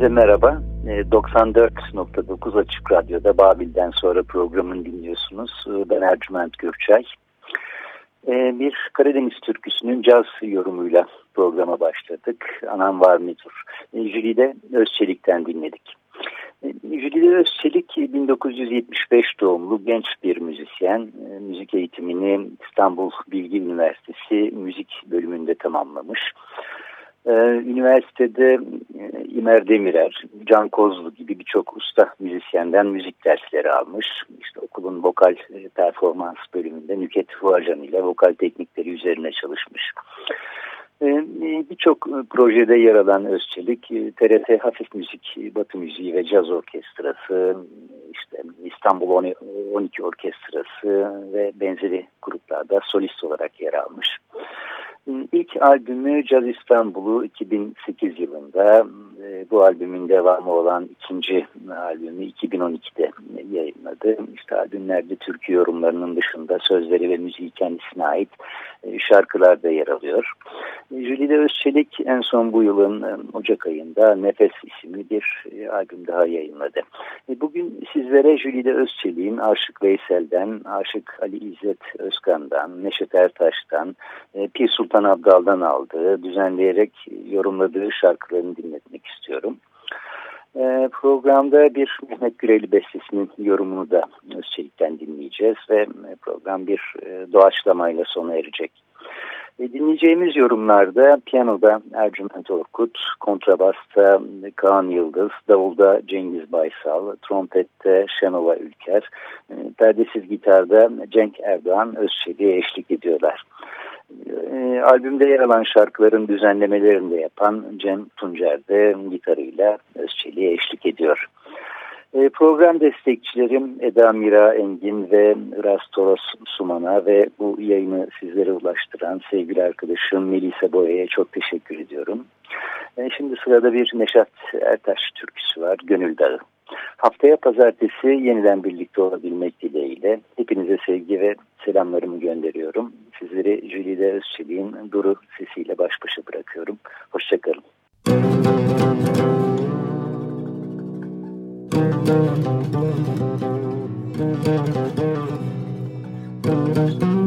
Herkese merhaba. 94.9 ee, Açık Radyo'da Babil'den sonra programını dinliyorsunuz. Ee, ben Ercüment Gürçay. Ee, bir Karadeniz türküsünün caz yorumuyla programa başladık. Anam var mıdır? Jülide Özçelik'ten dinledik. Jülide Özçelik 1975 doğumlu genç bir müzisyen. Müzik eğitimini İstanbul Bilgi Üniversitesi müzik bölümünde tamamlamış. Üniversitede İmer Demirer, Can Kozlu gibi birçok usta müzisyenden müzik dersleri almış. İşte okulun vokal performans bölümünde Nüket Fuacan ile vokal teknikleri üzerine çalışmış. Ee, birçok e, projede yer alan Özçelik, TRT e, Hafif Müzik, Batı Müziği ve Caz Orkestrası, işte İstanbul 12 Orkestrası ve benzeri gruplarda solist olarak yer almış. İlk albümü Caz İstanbul'u 2008 yılında, e, bu albümün devamı olan ikinci albümü 2012'de yayınladı. İşte albümlerde türkü yorumlarının dışında sözleri ve müziği kendisine ait e, şarkılar da yer alıyor. E, Jülide Özçelik en son bu yılın Ocak ayında Nefes isimli bir albüm daha yayınladı. Bugün sizlere Jülide Özçelik'in Aşık Veysel'den, Aşık Ali İzzet Özkan'dan, Neşet Ertaş'tan, Pir Sultan Sultan Abdal'dan aldığı, düzenleyerek yorumladığı şarkılarını dinletmek istiyorum. E, programda bir Mehmet Güreli bestesinin yorumunu da Özçelik'ten dinleyeceğiz ve program bir e, doğaçlamayla sona erecek. E, dinleyeceğimiz yorumlarda piyanoda Ercüment Orkut, kontrabasta Kaan Yıldız, davulda Cengiz Baysal, trompette Şenova Ülker, e, perdesiz gitarda Cenk Erdoğan Özçelik'e eşlik ediyorlar. E, albümde yer alan şarkıların düzenlemelerini de yapan Cem Tuncer de gitarıyla Özçelik'e eşlik ediyor. E, program destekçilerim Eda Mira Engin ve Iras Toros Suman'a ve bu yayını sizlere ulaştıran sevgili arkadaşım Melisa Boya'ya çok teşekkür ediyorum. E, şimdi sırada bir Neşat Ertaş türküsü var, Gönül Dağı. Haftaya pazartesi yeniden birlikte olabilmek dileğiyle hepinize sevgi ve selamlarımı gönderiyorum. Sizleri Jülide Özçelik'in Duru sesiyle baş başa bırakıyorum. Hoşçakalın. Müzik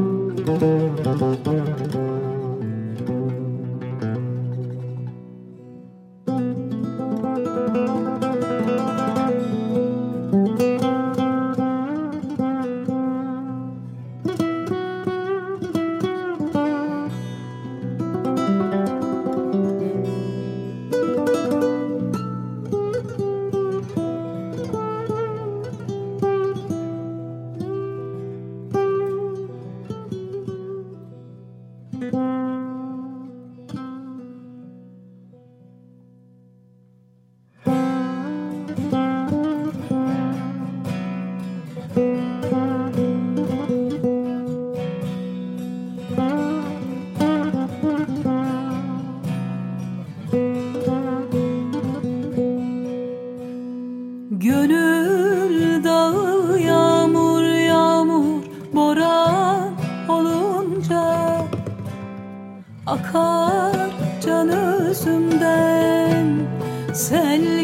gizli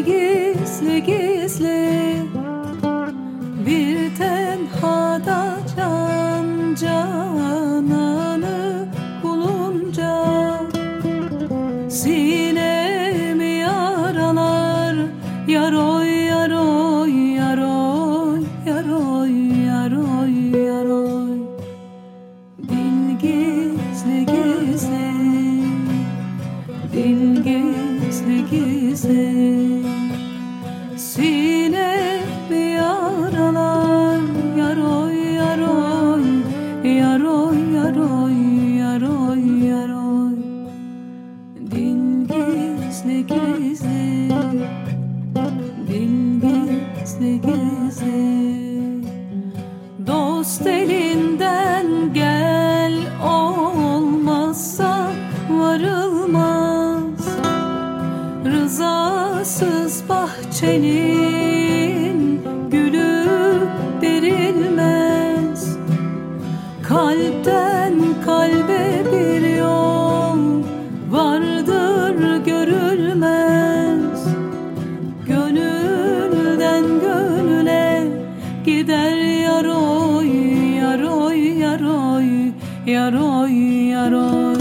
gizli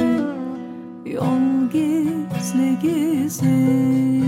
Yol gizli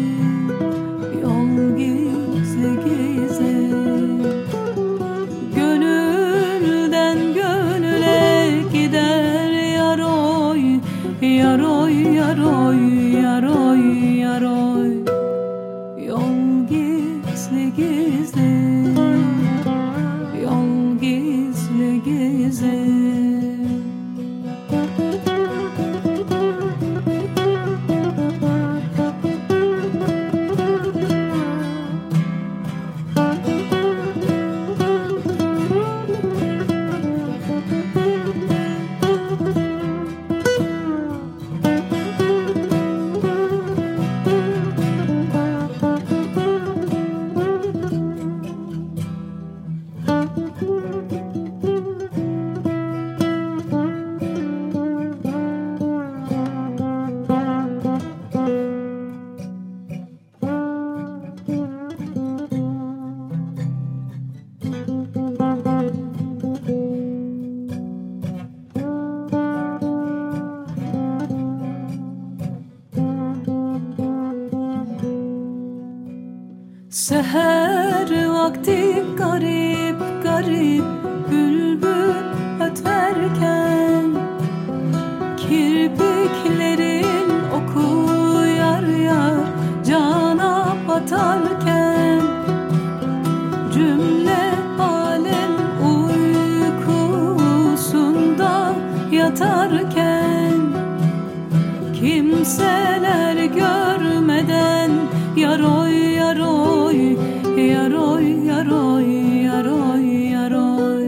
kimseler görmeden yaroy yaroy yaroy yaroy yaroy yaroy.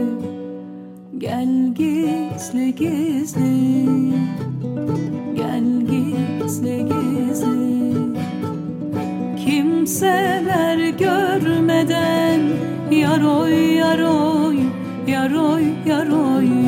Gel gizli gizli gel gizli gizli. Kimseler görmeden yaroy yaroy yaroy yaroy.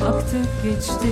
Baktık geçti.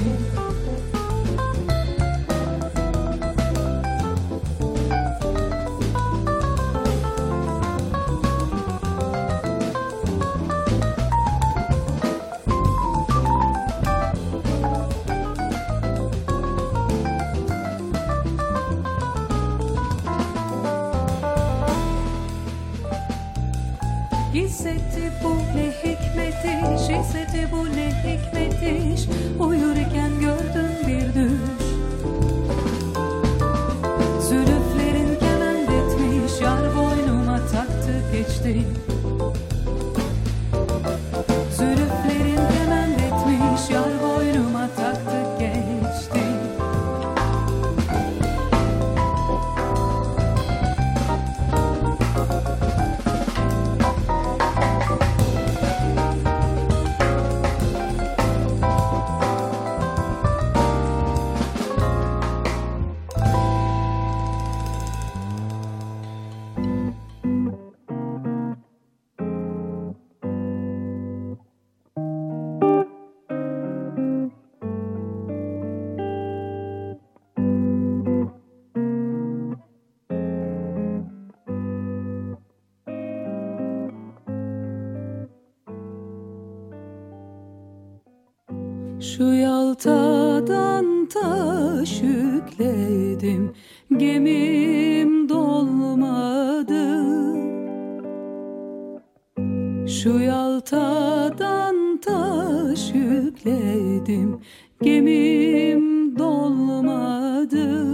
Şu yaltadan taş yükledim Gemim dolmadı.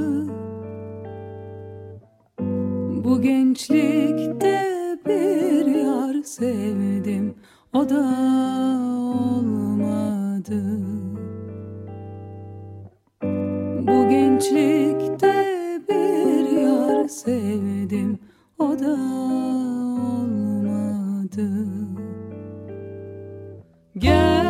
Bu gençlikte bir yar sevdim O da olmadı. Bu gençlikte bir yar sevdim O da olmadı Gel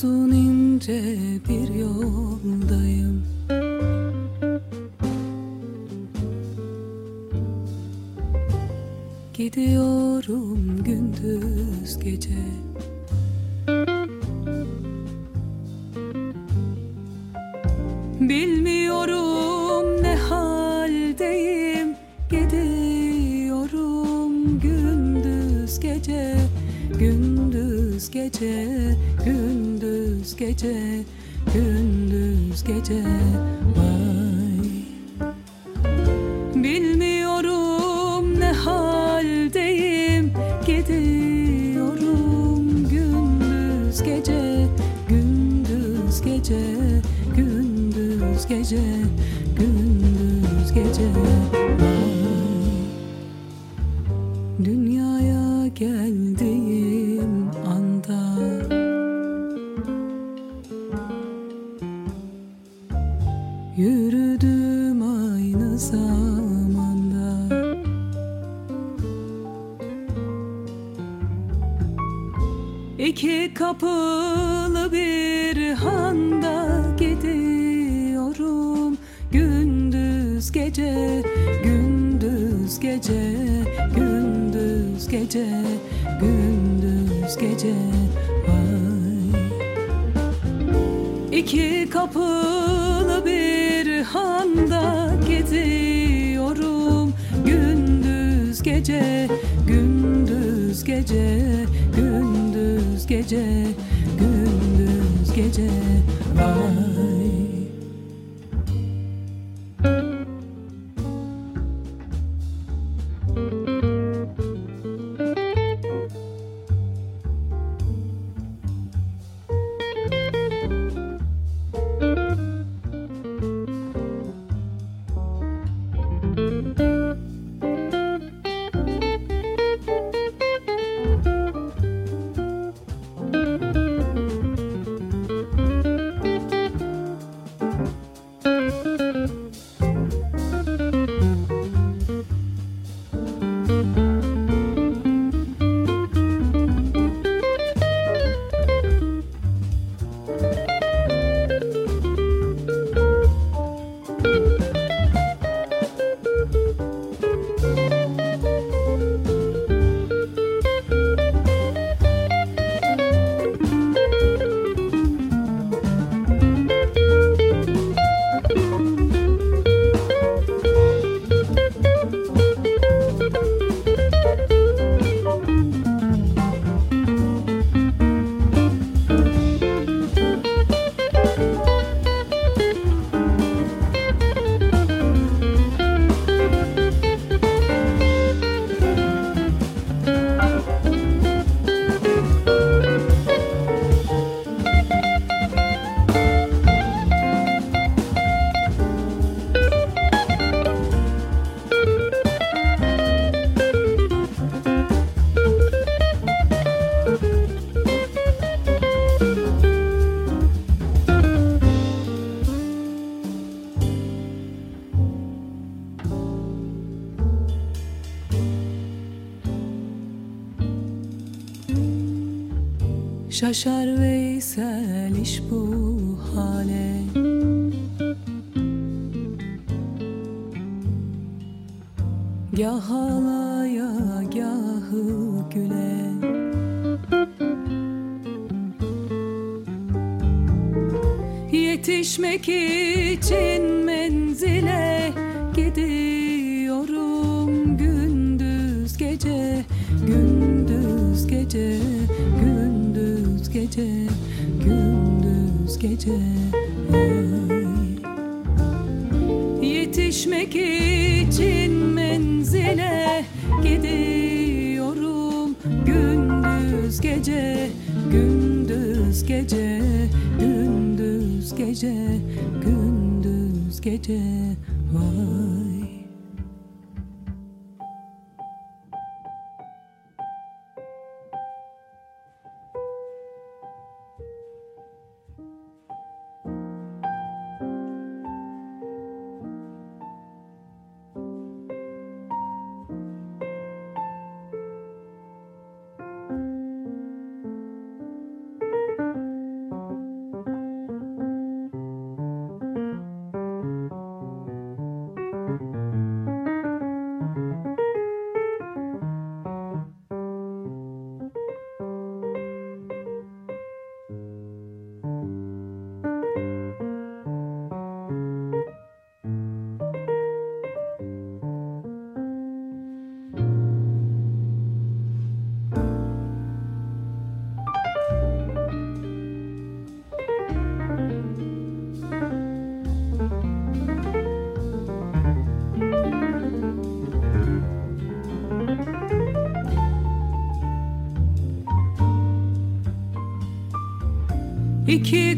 uzun ince bir yoldayım. Gidiyorum gündüz gece. İki kapılı bir handa geziyorum Gündüz gece, gündüz gece, gündüz gece, gündüz gece. Vay. gece.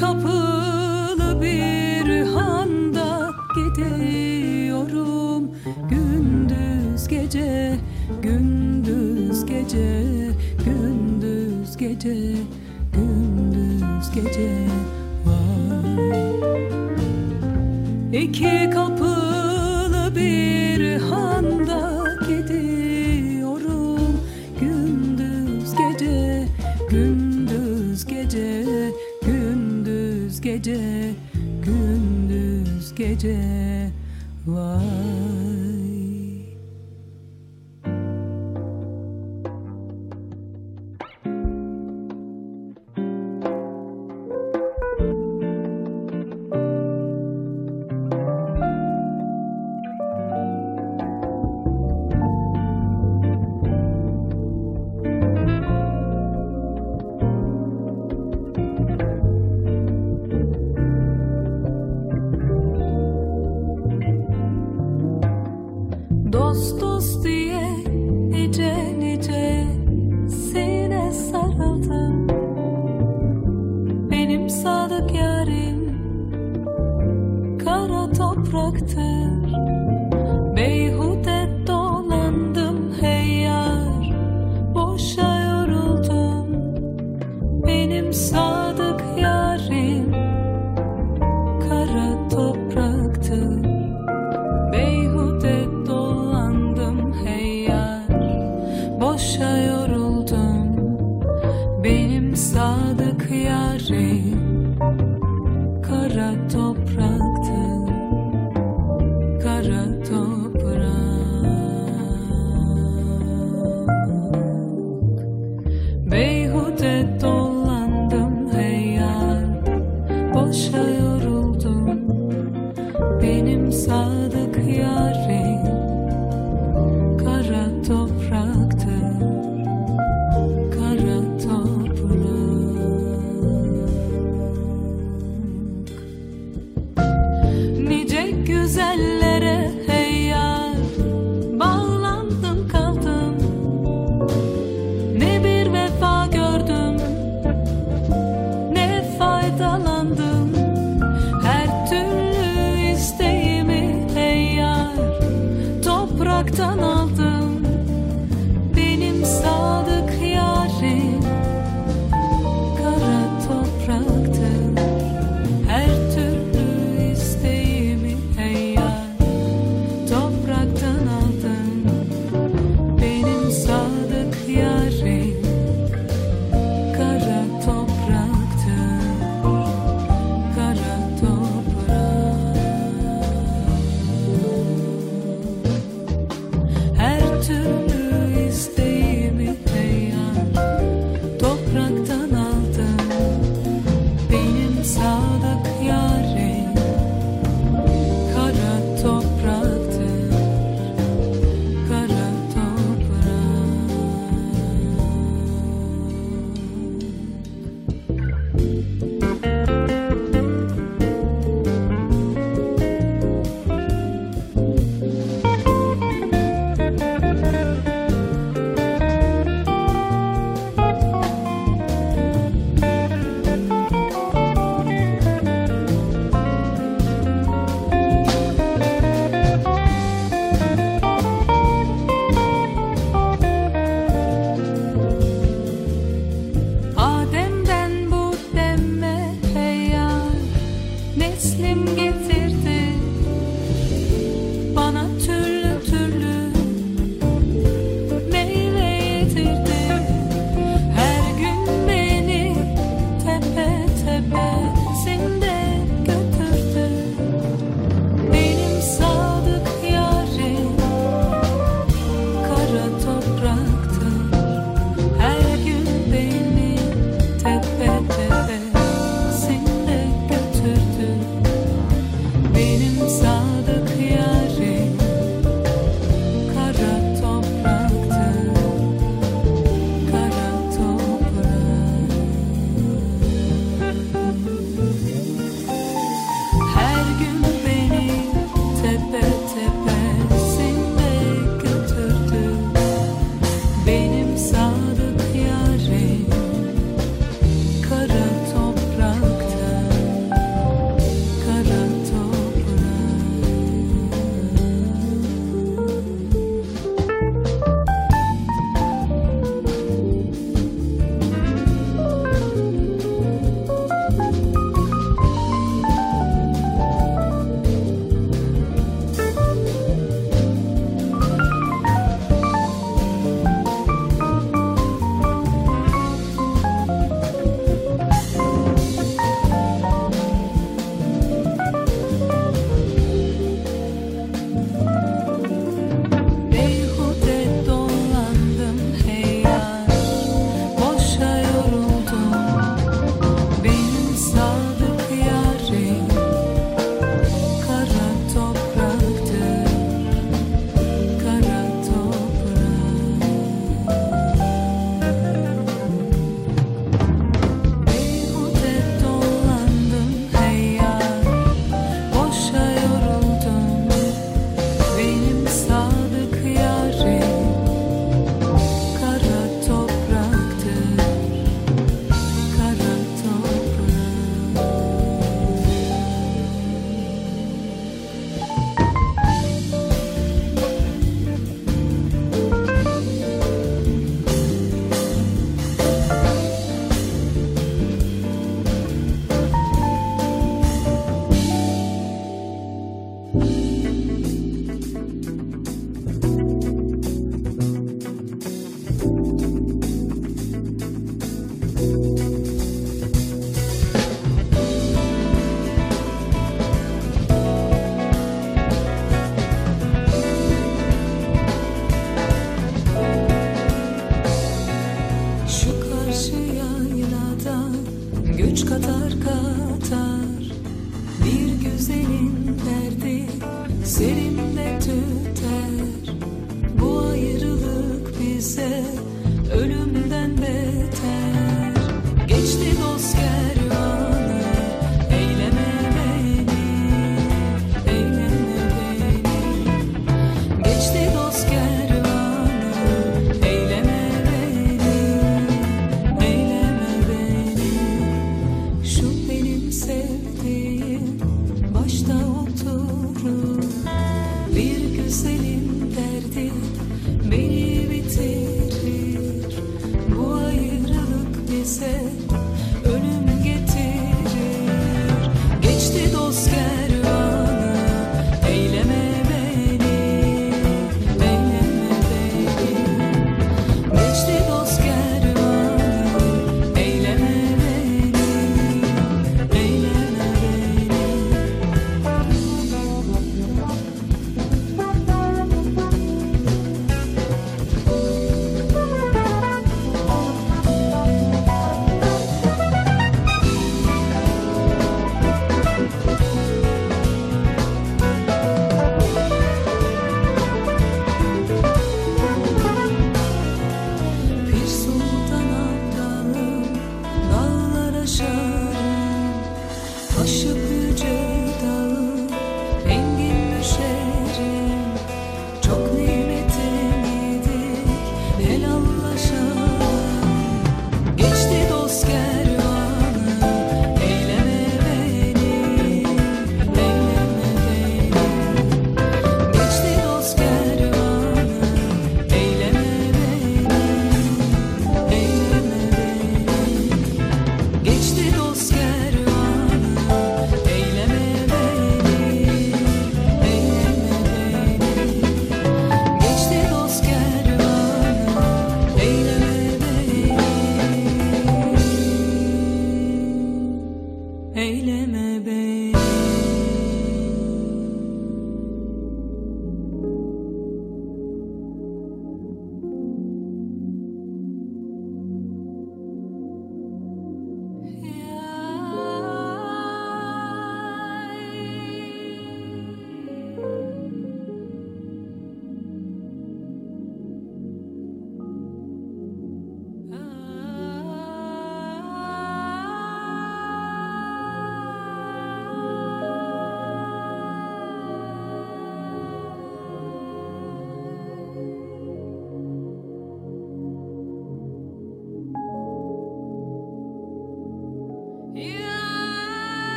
kapılı bir handa gidiyorum. Gündüz gece gündüz gece gündüz gece gündüz gece. teslim getirdi.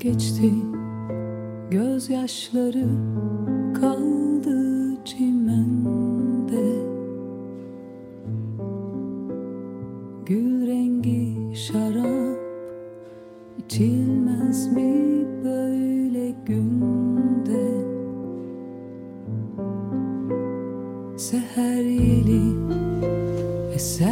Geçti Gözyaşları kaldı çimende. Gül rengi şarap içilmez mi böyle günde? Seher yeli eser